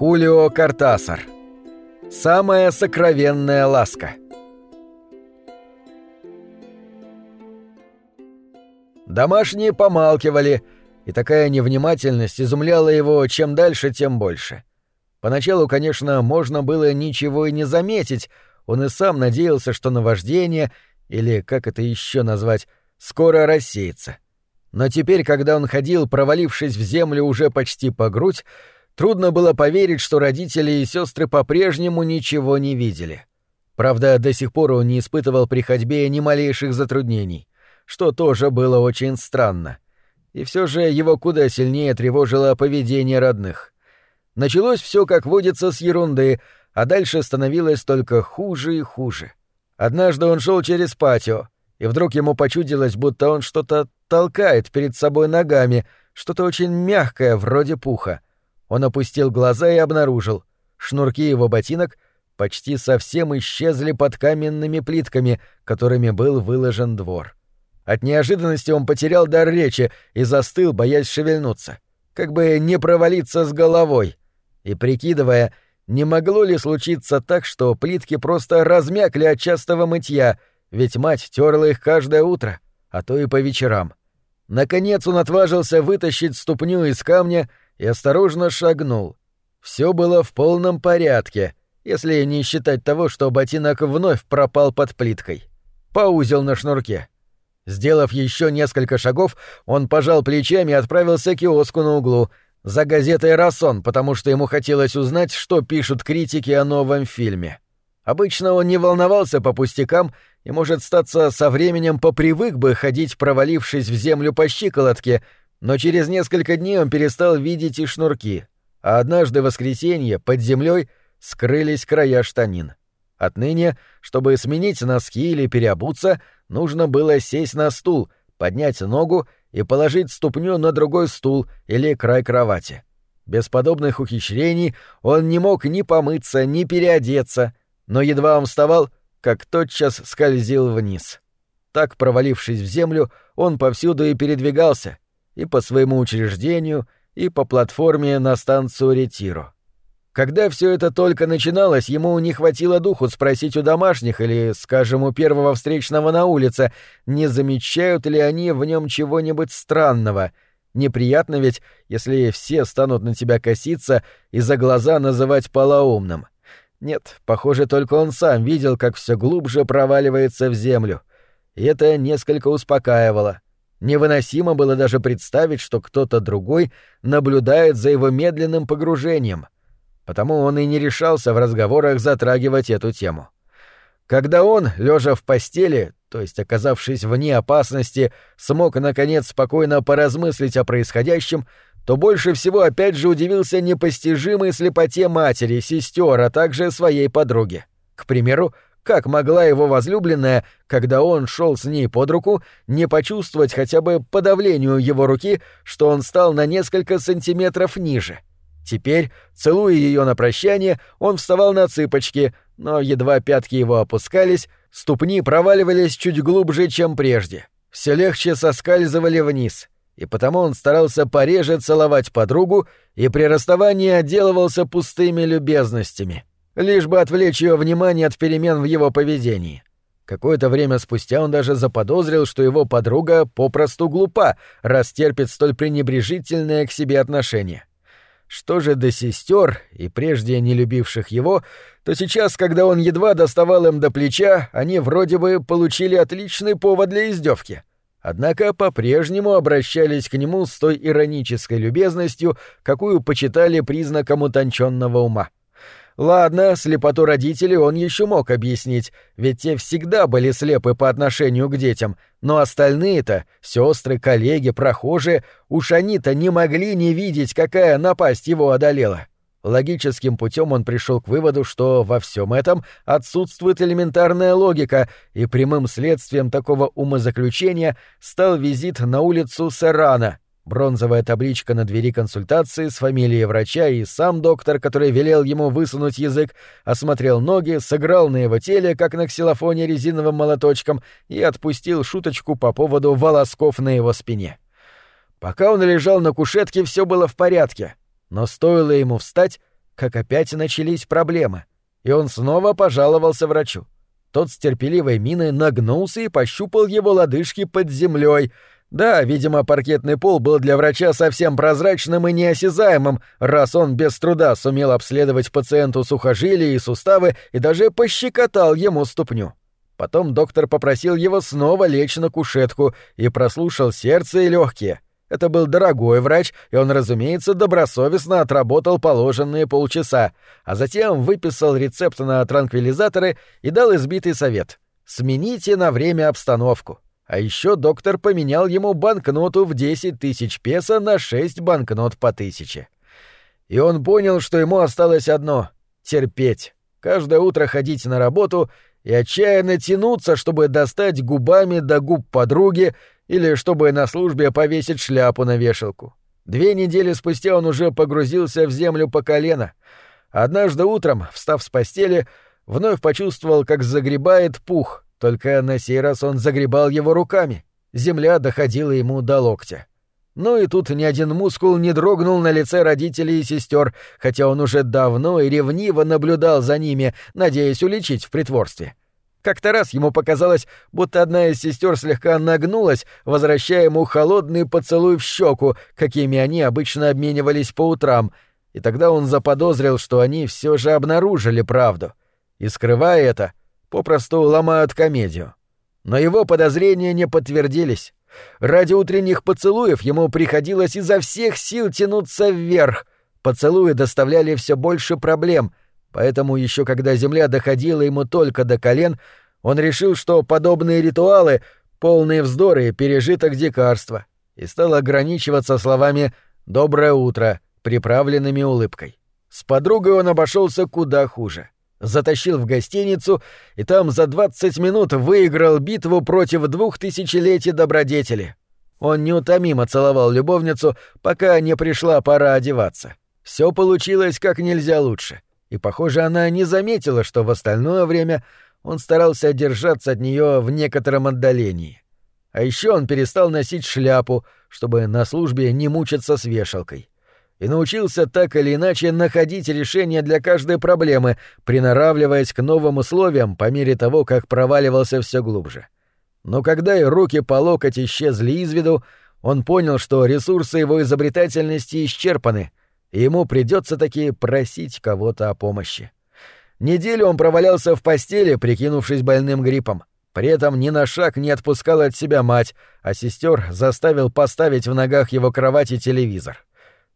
Хулио Картасар. Самая сокровенная ласка. Домашние помалкивали, и такая невнимательность изумляла его чем дальше, тем больше. Поначалу, конечно, можно было ничего и не заметить, он и сам надеялся, что наваждение, или как это еще назвать, скоро рассеется. Но теперь, когда он ходил, провалившись в землю уже почти по грудь, трудно было поверить, что родители и сестры по-прежнему ничего не видели. Правда, до сих пор он не испытывал при ходьбе ни малейших затруднений, что тоже было очень странно. И все же его куда сильнее тревожило поведение родных. Началось все, как водится, с ерунды, а дальше становилось только хуже и хуже. Однажды он шел через патио, и вдруг ему почудилось, будто он что-то толкает перед собой ногами, что-то очень мягкое, вроде пуха. Он опустил глаза и обнаружил. Шнурки его ботинок почти совсем исчезли под каменными плитками, которыми был выложен двор. От неожиданности он потерял дар речи и застыл, боясь шевельнуться, как бы не провалиться с головой, и прикидывая, не могло ли случиться так, что плитки просто размякли от частого мытья, ведь мать терла их каждое утро, а то и по вечерам. Наконец он отважился вытащить ступню из камня и осторожно шагнул. Все было в полном порядке, если не считать того, что ботинок вновь пропал под плиткой. Поузел на шнурке. Сделав еще несколько шагов, он пожал плечами и отправился к киоску на углу, за газетой «Рассон», потому что ему хотелось узнать, что пишут критики о новом фильме. Обычно он не волновался по пустякам и, может, статься со временем попривык бы ходить, провалившись в землю по щиколотке, но через несколько дней он перестал видеть и шнурки, а однажды в воскресенье под землей скрылись края штанин. Отныне, чтобы сменить носки или переобуться, нужно было сесть на стул, поднять ногу и положить ступню на другой стул или край кровати. Без подобных ухищрений он не мог ни помыться, ни переодеться, но едва он вставал, как тотчас скользил вниз. Так, провалившись в землю, он повсюду и передвигался, и по своему учреждению, и по платформе на станцию Ретиро. Когда все это только начиналось, ему не хватило духу спросить у домашних или, скажем, у первого встречного на улице, не замечают ли они в нем чего-нибудь странного. Неприятно ведь, если все станут на тебя коситься и за глаза называть полоумным. Нет, похоже, только он сам видел, как все глубже проваливается в землю. И это несколько успокаивало. Невыносимо было даже представить, что кто-то другой наблюдает за его медленным погружением. Потому он и не решался в разговорах затрагивать эту тему. Когда он, лежа в постели, то есть оказавшись вне опасности, смог наконец спокойно поразмыслить о происходящем, то больше всего опять же удивился непостижимой слепоте матери, сестер, а также своей подруги. К примеру, как могла его возлюбленная, когда он шел с ней под руку, не почувствовать хотя бы подавлению его руки, что он стал на несколько сантиметров ниже? Теперь, целуя ее на прощание, он вставал на цыпочки, но едва пятки его опускались, ступни проваливались чуть глубже, чем прежде. Все легче соскальзывали вниз — и потому он старался пореже целовать подругу и при расставании отделывался пустыми любезностями, лишь бы отвлечь ее внимание от перемен в его поведении. Какое-то время спустя он даже заподозрил, что его подруга попросту глупа, раз терпит столь пренебрежительное к себе отношение. Что же до сестер, и прежде не любивших его, то сейчас, когда он едва доставал им до плеча, они вроде бы получили отличный повод для издевки — однако по-прежнему обращались к нему с той иронической любезностью, какую почитали признаком утонченного ума. Ладно, слепоту родителей он еще мог объяснить, ведь те всегда были слепы по отношению к детям, но остальные-то, сестры, коллеги, прохожие, уж они-то не могли не видеть, какая напасть его одолела. Логическим путем он пришел к выводу, что во всем этом отсутствует элементарная логика, и прямым следствием такого умозаключения стал визит на улицу Серрана, бронзовая табличка на двери консультации с фамилией врача и сам доктор, который велел ему высунуть язык, осмотрел ноги, сыграл на его теле, как на ксилофоне резиновым молоточком, и отпустил шуточку по поводу волосков на его спине. Пока он лежал на кушетке, все было в порядке — но стоило ему встать, как опять начались проблемы, и он снова пожаловался врачу. Тот с терпеливой миной нагнулся и пощупал его лодыжки под землей. Да, видимо, паркетный пол был для врача совсем прозрачным и неосязаемым, раз он без труда сумел обследовать пациенту сухожилия и суставы и даже пощекотал ему ступню. Потом доктор попросил его снова лечь на кушетку и прослушал сердце и легкие. Это был дорогой врач, и он, разумеется, добросовестно отработал положенные полчаса, а затем выписал рецепт на транквилизаторы и дал избитый совет — смените на время обстановку. А еще доктор поменял ему банкноту в 10 тысяч песо на 6 банкнот по тысяче. И он понял, что ему осталось одно — терпеть. Каждое утро ходить на работу и отчаянно тянуться, чтобы достать губами до губ подруги или чтобы на службе повесить шляпу на вешалку. Две недели спустя он уже погрузился в землю по колено. Однажды утром, встав с постели, вновь почувствовал, как загребает пух, только на сей раз он загребал его руками. Земля доходила ему до локтя. Ну и тут ни один мускул не дрогнул на лице родителей и сестер, хотя он уже давно и ревниво наблюдал за ними, надеясь уличить в притворстве. Как-то раз ему показалось, будто одна из сестер слегка нагнулась, возвращая ему холодный поцелуй в щеку, какими они обычно обменивались по утрам, и тогда он заподозрил, что они все же обнаружили правду. И, скрывая это, попросту ломают комедию. Но его подозрения не подтвердились. Ради утренних поцелуев ему приходилось изо всех сил тянуться вверх. Поцелуи доставляли все больше проблем — Поэтому еще когда земля доходила ему только до колен, он решил, что подобные ритуалы — полные вздоры и пережиток дикарства, и стал ограничиваться словами «доброе утро», приправленными улыбкой. С подругой он обошелся куда хуже. Затащил в гостиницу и там за двадцать минут выиграл битву против двух тысячелетий добродетели. Он неутомимо целовал любовницу, пока не пришла пора одеваться. Все получилось как нельзя лучше — и, похоже, она не заметила, что в остальное время он старался держаться от нее в некотором отдалении. А еще он перестал носить шляпу, чтобы на службе не мучиться с вешалкой. И научился так или иначе находить решение для каждой проблемы, приноравливаясь к новым условиям по мере того, как проваливался все глубже. Но когда и руки по локоть исчезли из виду, он понял, что ресурсы его изобретательности исчерпаны — и ему придется таки просить кого-то о помощи. Неделю он провалялся в постели, прикинувшись больным гриппом. При этом ни на шаг не отпускал от себя мать, а сестер заставил поставить в ногах его кровати телевизор.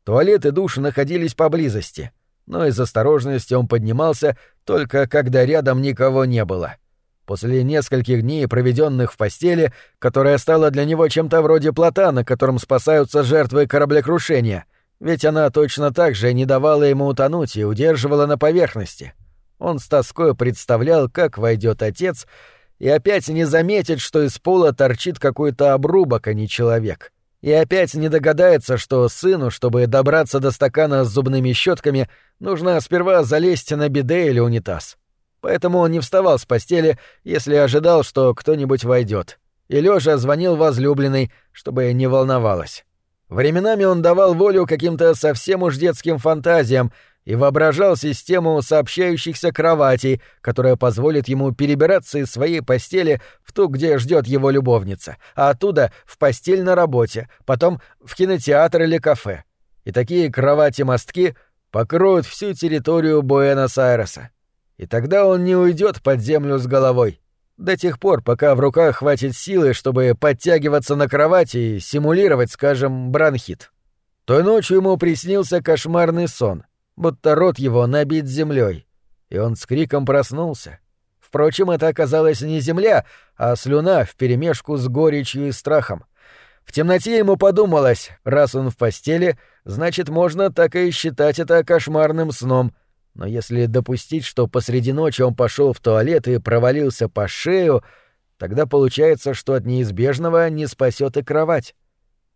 Туалет и душ находились поблизости, но из осторожности он поднимался только когда рядом никого не было. После нескольких дней, проведенных в постели, которая стала для него чем-то вроде плота, на котором спасаются жертвы кораблекрушения — ведь она точно так же не давала ему утонуть и удерживала на поверхности. Он с тоской представлял, как войдет отец, и опять не заметит, что из пола торчит какой-то обрубок, а не человек. И опять не догадается, что сыну, чтобы добраться до стакана с зубными щетками, нужно сперва залезть на биде или унитаз. Поэтому он не вставал с постели, если ожидал, что кто-нибудь войдет. И лежа звонил возлюбленной, чтобы не волновалась. Временами он давал волю каким-то совсем уж детским фантазиям и воображал систему сообщающихся кроватей, которая позволит ему перебираться из своей постели в ту, где ждет его любовница, а оттуда в постель на работе, потом в кинотеатр или кафе. И такие кровати-мостки покроют всю территорию Буэнос-Айреса. И тогда он не уйдет под землю с головой. До тех пор, пока в руках хватит силы, чтобы подтягиваться на кровати и симулировать, скажем, бронхит. Той ночью ему приснился кошмарный сон, будто рот его набит землей, и он с криком проснулся. Впрочем, это оказалась не земля, а слюна вперемешку с горечью и страхом. В темноте ему подумалось, раз он в постели, значит, можно так и считать это кошмарным сном — но если допустить, что посреди ночи он пошел в туалет и провалился по шею, тогда получается, что от неизбежного не спасет и кровать.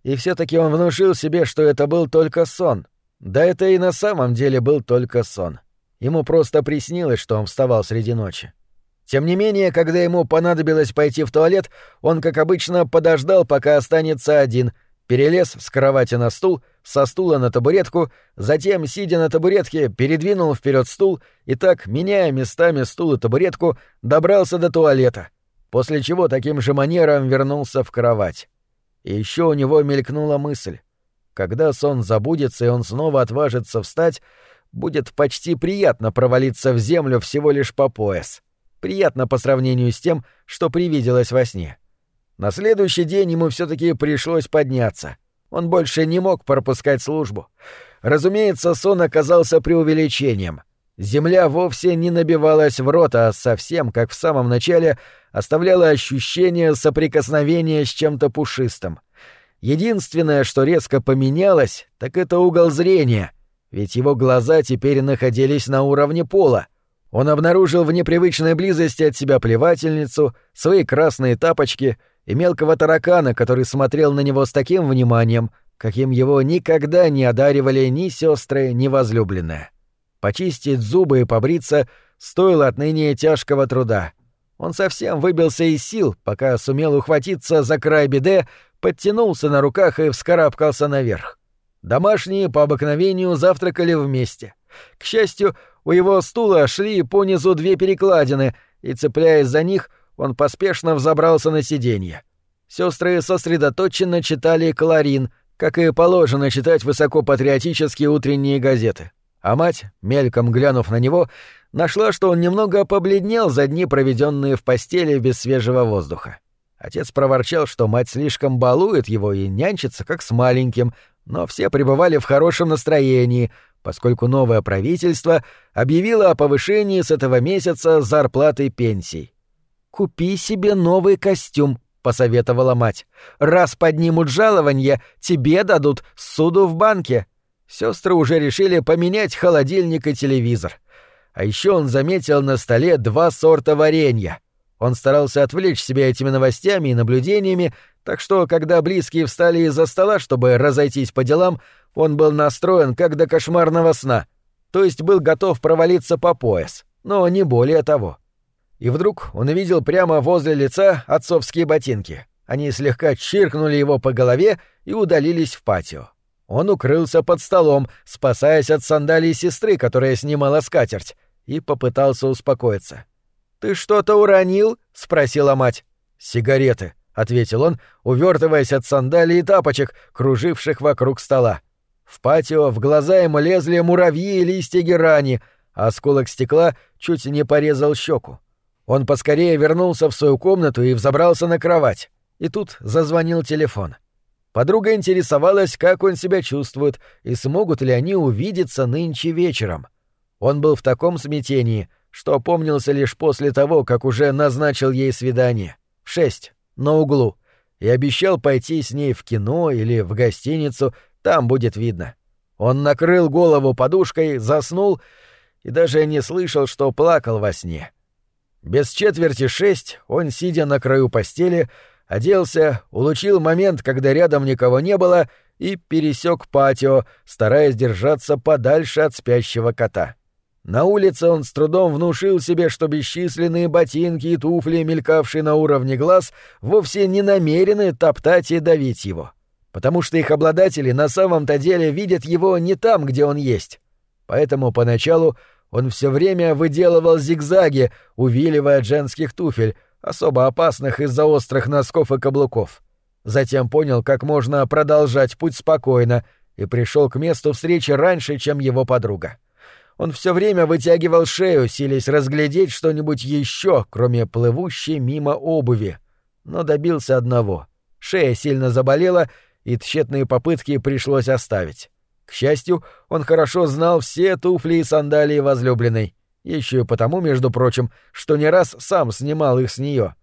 И все-таки он внушил себе, что это был только сон. Да это и на самом деле был только сон. Ему просто приснилось, что он вставал среди ночи. Тем не менее, когда ему понадобилось пойти в туалет, он, как обычно, подождал, пока останется один, перелез с кровати на стул — со стула на табуретку, затем, сидя на табуретке, передвинул вперед стул и так, меняя местами стул и табуретку, добрался до туалета, после чего таким же манером вернулся в кровать. И еще у него мелькнула мысль. Когда сон забудется и он снова отважится встать, будет почти приятно провалиться в землю всего лишь по пояс. Приятно по сравнению с тем, что привиделось во сне. На следующий день ему все-таки пришлось подняться. Он больше не мог пропускать службу. Разумеется, сон оказался преувеличением. Земля вовсе не набивалась в рот, а совсем, как в самом начале, оставляла ощущение соприкосновения с чем-то пушистым. Единственное, что резко поменялось, так это угол зрения, ведь его глаза теперь находились на уровне пола. Он обнаружил в непривычной близости от себя плевательницу, свои красные тапочки и мелкого таракана, который смотрел на него с таким вниманием, каким его никогда не одаривали ни сестры, ни возлюбленная. Почистить зубы и побриться стоило отныне тяжкого труда. Он совсем выбился из сил, пока сумел ухватиться за край беды, подтянулся на руках и вскарабкался наверх. Домашние по обыкновению завтракали вместе. К счастью, у его стула шли по низу две перекладины, и, цепляясь за них, он поспешно взобрался на сиденье. Сестры сосредоточенно читали «Кларин», как и положено читать высокопатриотические утренние газеты. А мать, мельком глянув на него, нашла, что он немного побледнел за дни, проведенные в постели без свежего воздуха. Отец проворчал, что мать слишком балует его и нянчится, как с маленьким, но все пребывали в хорошем настроении, поскольку новое правительство объявило о повышении с этого месяца зарплаты пенсий. «Купи себе новый костюм», — посоветовала мать. «Раз поднимут жалование, тебе дадут суду в банке». Сестры уже решили поменять холодильник и телевизор. А еще он заметил на столе два сорта варенья — он старался отвлечь себя этими новостями и наблюдениями, так что, когда близкие встали из-за стола, чтобы разойтись по делам, он был настроен как до кошмарного сна, то есть был готов провалиться по пояс, но не более того. И вдруг он увидел прямо возле лица отцовские ботинки. Они слегка чиркнули его по голове и удалились в патио. Он укрылся под столом, спасаясь от сандалий сестры, которая снимала скатерть, и попытался успокоиться. «Ты что-то уронил?» — спросила мать. «Сигареты», — ответил он, увертываясь от сандалий и тапочек, круживших вокруг стола. В патио в глаза ему лезли муравьи и листья герани, а осколок стекла чуть не порезал щеку. Он поскорее вернулся в свою комнату и взобрался на кровать. И тут зазвонил телефон. Подруга интересовалась, как он себя чувствует и смогут ли они увидеться нынче вечером. Он был в таком смятении, что помнился лишь после того, как уже назначил ей свидание. В шесть, на углу, и обещал пойти с ней в кино или в гостиницу, там будет видно. Он накрыл голову подушкой, заснул и даже не слышал, что плакал во сне. Без четверти шесть он, сидя на краю постели, оделся, улучил момент, когда рядом никого не было, и пересек патио, стараясь держаться подальше от спящего кота. На улице он с трудом внушил себе, что бесчисленные ботинки и туфли, мелькавшие на уровне глаз, вовсе не намерены топтать и давить его, потому что их обладатели на самом-то деле видят его не там, где он есть. Поэтому поначалу он все время выделывал зигзаги, увиливая женских туфель, особо опасных из-за острых носков и каблуков. Затем понял, как можно продолжать путь спокойно, и пришел к месту встречи раньше, чем его подруга. Он все время вытягивал шею, силясь разглядеть что-нибудь еще, кроме плывущей мимо обуви. Но добился одного. Шея сильно заболела, и тщетные попытки пришлось оставить. К счастью, он хорошо знал все туфли и сандалии возлюбленной. Еще и потому, между прочим, что не раз сам снимал их с нее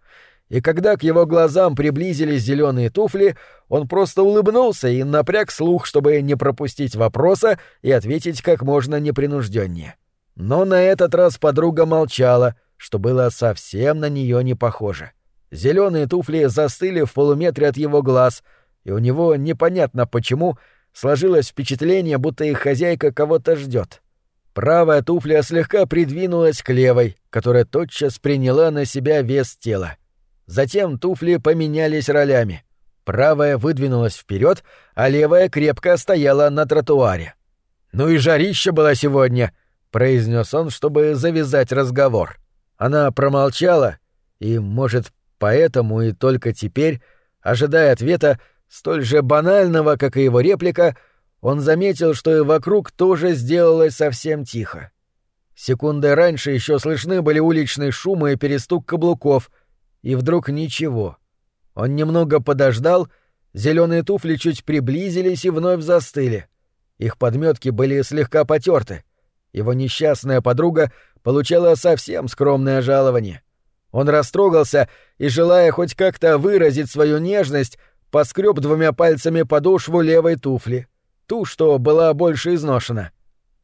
и когда к его глазам приблизились зеленые туфли, он просто улыбнулся и напряг слух, чтобы не пропустить вопроса и ответить как можно непринужденнее. Но на этот раз подруга молчала, что было совсем на нее не похоже. Зеленые туфли застыли в полуметре от его глаз, и у него непонятно почему сложилось впечатление, будто их хозяйка кого-то ждет. Правая туфля слегка придвинулась к левой, которая тотчас приняла на себя вес тела. Затем туфли поменялись ролями. Правая выдвинулась вперед, а левая крепко стояла на тротуаре. «Ну и жарища была сегодня», — произнес он, чтобы завязать разговор. Она промолчала, и, может, поэтому и только теперь, ожидая ответа, столь же банального, как и его реплика, он заметил, что и вокруг тоже сделалось совсем тихо. Секунды раньше еще слышны были уличные шумы и перестук каблуков, и вдруг ничего — он немного подождал, зеленые туфли чуть приблизились и вновь застыли. Их подметки были слегка потерты. Его несчастная подруга получала совсем скромное жалование. Он растрогался и, желая хоть как-то выразить свою нежность, поскреб двумя пальцами подошву левой туфли, ту, что была больше изношена.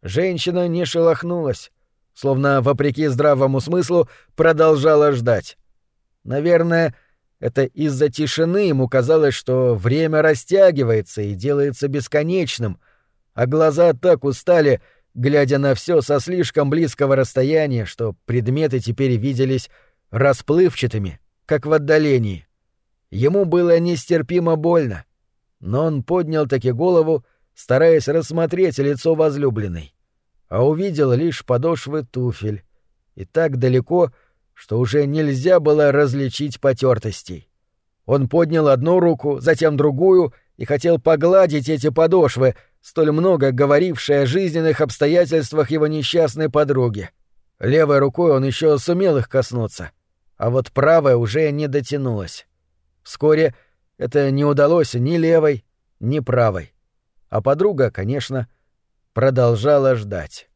Женщина не шелохнулась, словно, вопреки здравому смыслу, продолжала ждать. Наверное, это из-за тишины ему казалось, что время растягивается и делается бесконечным, а глаза так устали, глядя на все со слишком близкого расстояния, что предметы теперь виделись расплывчатыми, как в отдалении. Ему было нестерпимо больно, но он поднял таки голову, стараясь рассмотреть лицо возлюбленной, а увидел лишь подошвы туфель, и так далеко, что уже нельзя было различить потертостей. Он поднял одну руку, затем другую и хотел погладить эти подошвы, столь много говорившие о жизненных обстоятельствах его несчастной подруги. Левой рукой он еще сумел их коснуться, а вот правая уже не дотянулась. Вскоре это не удалось ни левой, ни правой. А подруга, конечно, продолжала ждать.